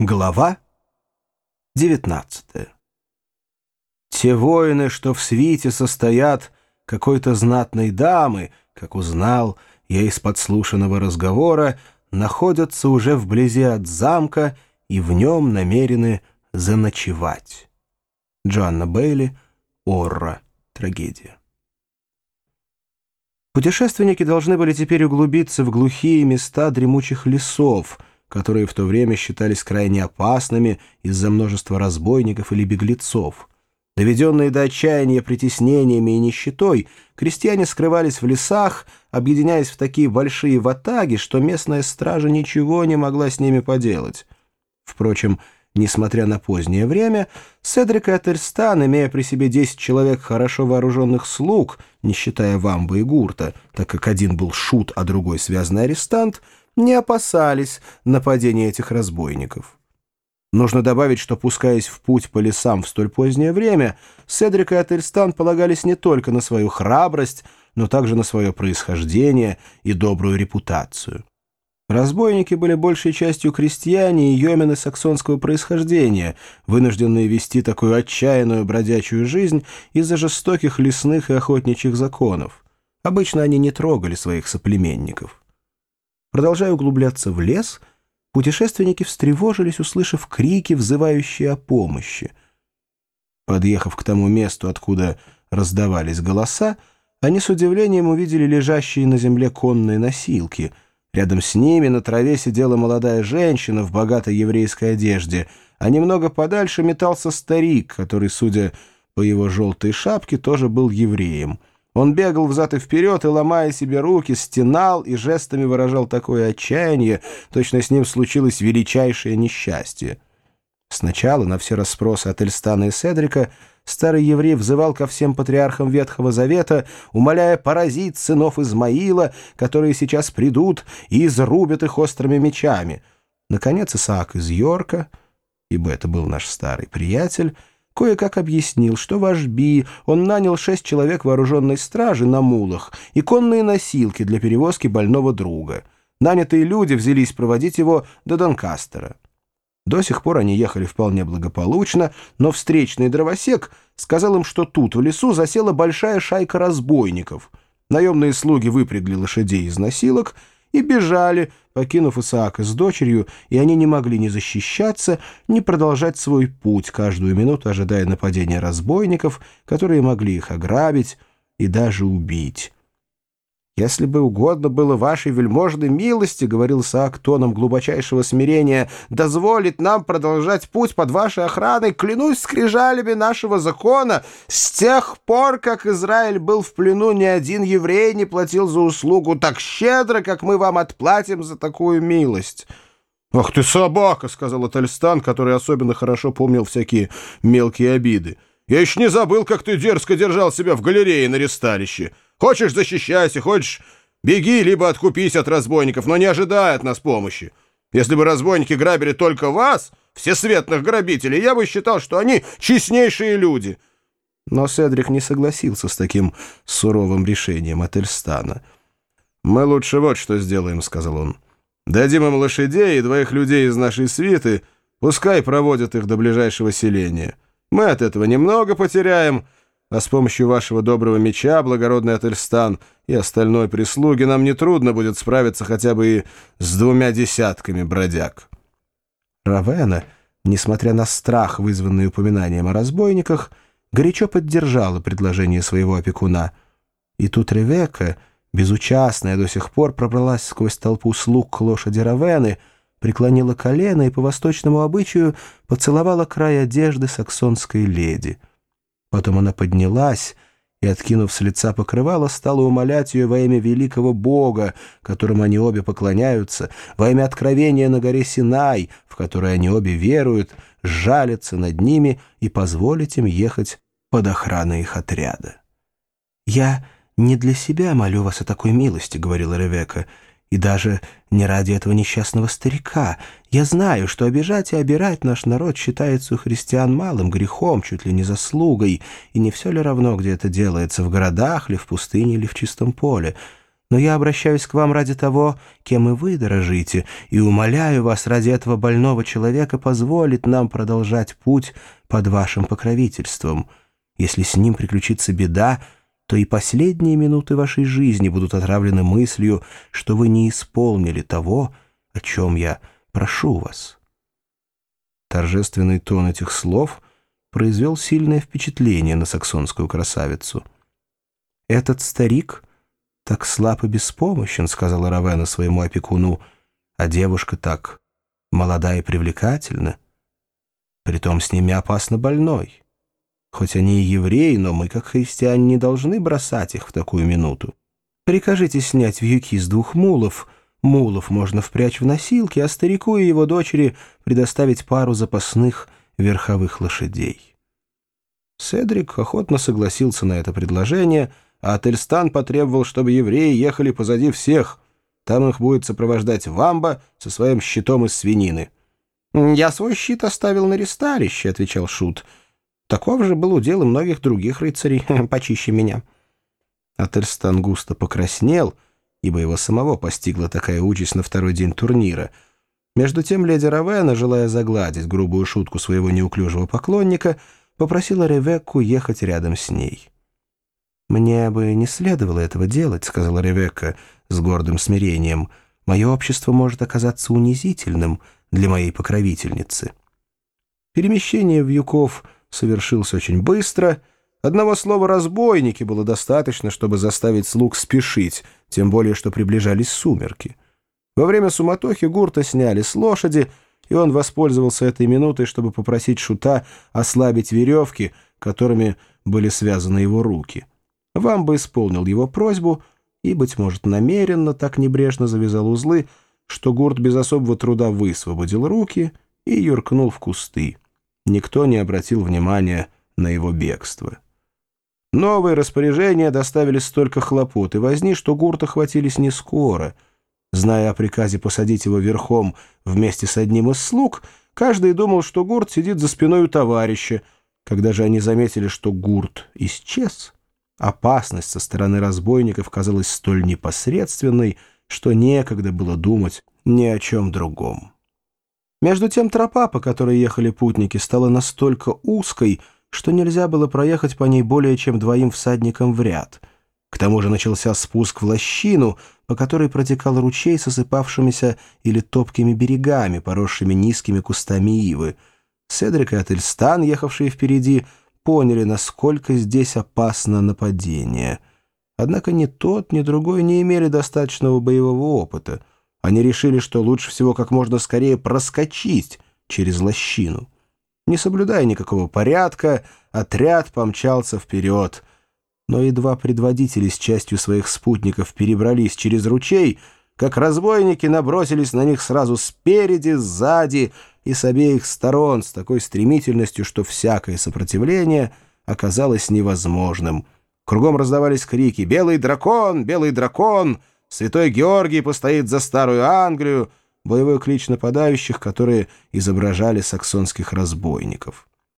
Глава 19 Те воины, что в свите состоят какой-то знатной дамы, как узнал я из подслушанного разговора, находятся уже вблизи от замка и в нем намерены заночевать. Джоанна Бейли, Орра, трагедия. Путешественники должны были теперь углубиться в глухие места дремучих лесов — которые в то время считались крайне опасными из-за множества разбойников или беглецов. Доведенные до отчаяния притеснениями и нищетой, крестьяне скрывались в лесах, объединяясь в такие большие ватаги, что местная стража ничего не могла с ними поделать. Впрочем, несмотря на позднее время, Седрик и Ательстан, имея при себе 10 человек хорошо вооруженных слуг, не считая Вамба и Гурта, так как один был шут, а другой связанный арестант, не опасались нападения этих разбойников. Нужно добавить, что, пускаясь в путь по лесам в столь позднее время, Седрик и Ательстан полагались не только на свою храбрость, но также на свое происхождение и добрую репутацию. Разбойники были большей частью крестьяне и йомены саксонского происхождения, вынужденные вести такую отчаянную бродячую жизнь из-за жестоких лесных и охотничьих законов. Обычно они не трогали своих соплеменников. Продолжая углубляться в лес, путешественники встревожились, услышав крики, взывающие о помощи. Подъехав к тому месту, откуда раздавались голоса, они с удивлением увидели лежащие на земле конные носилки. Рядом с ними на траве сидела молодая женщина в богатой еврейской одежде, а немного подальше метался старик, который, судя по его желтой шапке, тоже был евреем. Он бегал взад и вперед и, ломая себе руки, стенал и жестами выражал такое отчаяние, точно с ним случилось величайшее несчастье. Сначала на все расспросы от Эльстана и Седрика старый еврей взывал ко всем патриархам Ветхого Завета, умоляя поразить сынов Измаила, которые сейчас придут и изрубят их острыми мечами. Наконец Исаак из Йорка, ибо это был наш старый приятель, кое-как объяснил, что ваш Би, он нанял шесть человек вооруженной стражи на мулах и конные носилки для перевозки больного друга. Нанятые люди взялись проводить его до Донкастера. До сих пор они ехали вполне благополучно, но встречный дровосек сказал им, что тут, в лесу, засела большая шайка разбойников. Наемные слуги выпрягли лошадей из носилок и бежали, покинув Исаака с дочерью, и они не могли ни защищаться, ни продолжать свой путь, каждую минуту ожидая нападения разбойников, которые могли их ограбить и даже убить. «Если бы угодно было вашей вельможной милости, — говорил Саак тоном глубочайшего смирения, — дозволить нам продолжать путь под вашей охраной, клянусь скрижалями нашего закона, с тех пор, как Израиль был в плену, ни один еврей не платил за услугу так щедро, как мы вам отплатим за такую милость». «Ах ты собака!» — сказал Атальстан, который особенно хорошо помнил всякие мелкие обиды. «Я еще не забыл, как ты дерзко держал себя в галерее на ресталище». Хочешь, защищайся, хочешь, беги, либо откупись от разбойников, но не ожидай от нас помощи. Если бы разбойники грабили только вас, всесветных грабителей, я бы считал, что они честнейшие люди». Но Седрик не согласился с таким суровым решением от Эльстана. «Мы лучше вот что сделаем», — сказал он. «Дадим им лошадей и двоих людей из нашей свиты, пускай проводят их до ближайшего селения. Мы от этого немного потеряем» а с помощью вашего доброго меча, благородный Ательстан, и остальной прислуги нам нетрудно будет справиться хотя бы и с двумя десятками бродяг». Равена, несмотря на страх, вызванный упоминанием о разбойниках, горячо поддержала предложение своего опекуна. И тут Ревека, безучастная до сих пор, пробралась сквозь толпу слуг к лошади Равены, преклонила колено и по восточному обычаю поцеловала край одежды саксонской леди — Потом она поднялась и, откинув с лица покрывало, стала умолять ее во имя великого Бога, которому они обе поклоняются, во имя откровения на горе Синай, в которое они обе веруют, жалиться над ними и позволить им ехать под охраной их отряда. «Я не для себя молю вас о такой милости», — говорила Ревека, — и даже не ради этого несчастного старика. Я знаю, что обижать и обирать наш народ считается у христиан малым грехом, чуть ли не заслугой, и не все ли равно, где это делается, в городах ли, в пустыне или в чистом поле. Но я обращаюсь к вам ради того, кем и вы дорожите, и умоляю вас ради этого больного человека позволить нам продолжать путь под вашим покровительством. Если с ним приключится беда, то и последние минуты вашей жизни будут отравлены мыслью, что вы не исполнили того, о чем я прошу вас». Торжественный тон этих слов произвел сильное впечатление на саксонскую красавицу. «Этот старик так слаб и беспомощен», — сказала Равена своему опекуну, «а девушка так молода и привлекательна. Притом с ними опасно больной». Хоть они и евреи, но мы, как христиане, не должны бросать их в такую минуту. Прикажите снять вьюки с двух мулов. Мулов можно впрячь в носилки, а старику и его дочери предоставить пару запасных верховых лошадей. Седрик охотно согласился на это предложение, а Ательстан потребовал, чтобы евреи ехали позади всех. Там их будет сопровождать Вамба со своим щитом из свинины. «Я свой щит оставил на ресталище», — отвечал Шут. Таков же был удел и многих других рыцарей, почище меня. Ательстан густо покраснел, ибо его самого постигла такая участь на второй день турнира. Между тем леди Равена, желая загладить грубую шутку своего неуклюжего поклонника, попросила Ревекку ехать рядом с ней. «Мне бы не следовало этого делать», — сказала Ревекка с гордым смирением. «Мое общество может оказаться унизительным для моей покровительницы». Перемещение в Юков — совершился очень быстро. Одного слова «разбойники» было достаточно, чтобы заставить слуг спешить, тем более, что приближались сумерки. Во время суматохи гурта сняли с лошади, и он воспользовался этой минутой, чтобы попросить Шута ослабить веревки, которыми были связаны его руки. Вамба исполнил его просьбу и, быть может, намеренно так небрежно завязал узлы, что гурт без особого труда высвободил руки и юркнул в кусты никто не обратил внимания на его бегство. Новые распоряжения доставили столько хлопот и возни, что гурта хватились не скоро. Зная о приказе посадить его верхом вместе с одним из слуг, каждый думал, что гурт сидит за спиной у товарища. Когда же они заметили, что гурт исчез, опасность со стороны разбойников казалась столь непосредственной, что некогда было думать ни о чем другом. Между тем тропа, по которой ехали путники, стала настолько узкой, что нельзя было проехать по ней более чем двоим всадникам в ряд. К тому же начался спуск в лощину, по которой протекал ручей с осыпавшимися или топкими берегами, поросшими низкими кустами ивы. Седрик и Ательстан, ехавшие впереди, поняли, насколько здесь опасно нападение. Однако ни тот, ни другой не имели достаточного боевого опыта — они решили, что лучше всего как можно скорее проскочить через лощину. Не соблюдая никакого порядка, отряд помчался вперед. Но едва предводители с частью своих спутников перебрались через ручей, как разбойники набросились на них сразу спереди, сзади и с обеих сторон с такой стремительностью, что всякое сопротивление оказалось невозможным. Кругом раздавались крики «Белый дракон! Белый дракон!» Святой Георгий постоит за Старую Англию, боевой клич нападающих, которые изображали саксонских разбойников.